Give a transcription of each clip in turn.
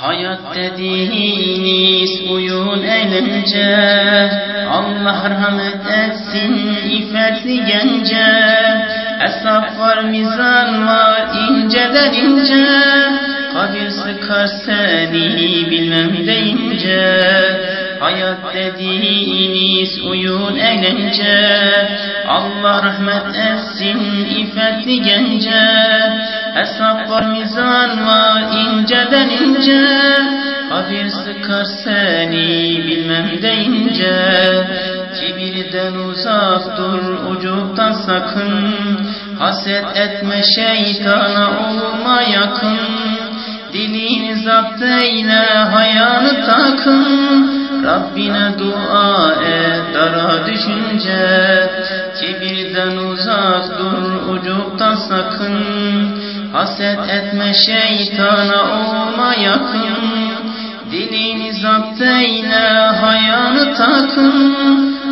Hayat dediğiniz oyun eğlence Allah rahmet etsin iffetli gence. Hesap var mizan var inceden ince. Kabir sıkar seni bilmem deyince Hayat dediğiniz oyun eğlence Allah rahmet etsin iffetli gence Hesap var mizan var inceden ince. Kabir sıkar seni bilmem deyince Kibirden uzak dur ucuptan sakın. Haset etme şeytana olma yakın. Dilini zapt eyle hayanı takın. Rabbine dua et dara düşünce. Kibirden uzak dur ucuptan sakın Haset etme şeytana olma yakın. Dilini zapt eyle hayanı takın.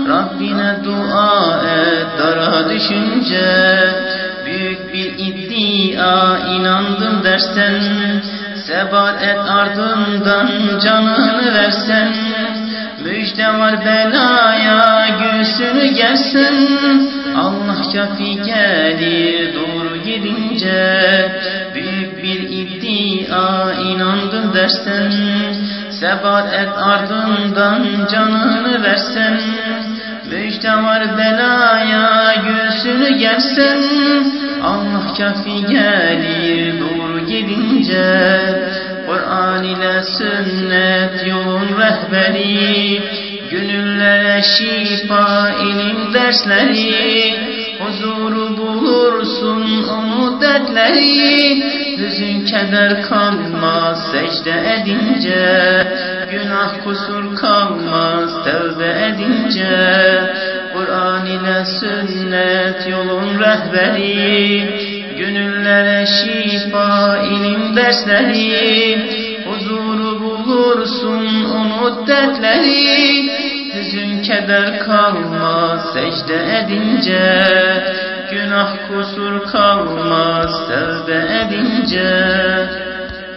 Rabbine dua et dara düşünce. Büyük bir iddia inandım dersen Sebat et ardından canını versen. Müjde var belaya göğsünü gersen Allah kafi gelir doğru gidince dersen Sebat et ardından canını versen Müjde var belaya göğsünü gersen Allah kafi gelir doğru gidince Kur'an ile sünnet yolun rehberi. Gönüllere şifa ilim dersleri. Huzuru bulursun umut dertleri Hüzün keder kalmaz secde edince. Günah kusur kalmaz tövbe edince. Kur'an ile sünnet yolun rehberi. Gönüllere şifa ilim dersleri. Huzuru bulursun umut dertleri. Hüzün keder kalmaz secde edince Günah kusur kalmaz. Tövbe edince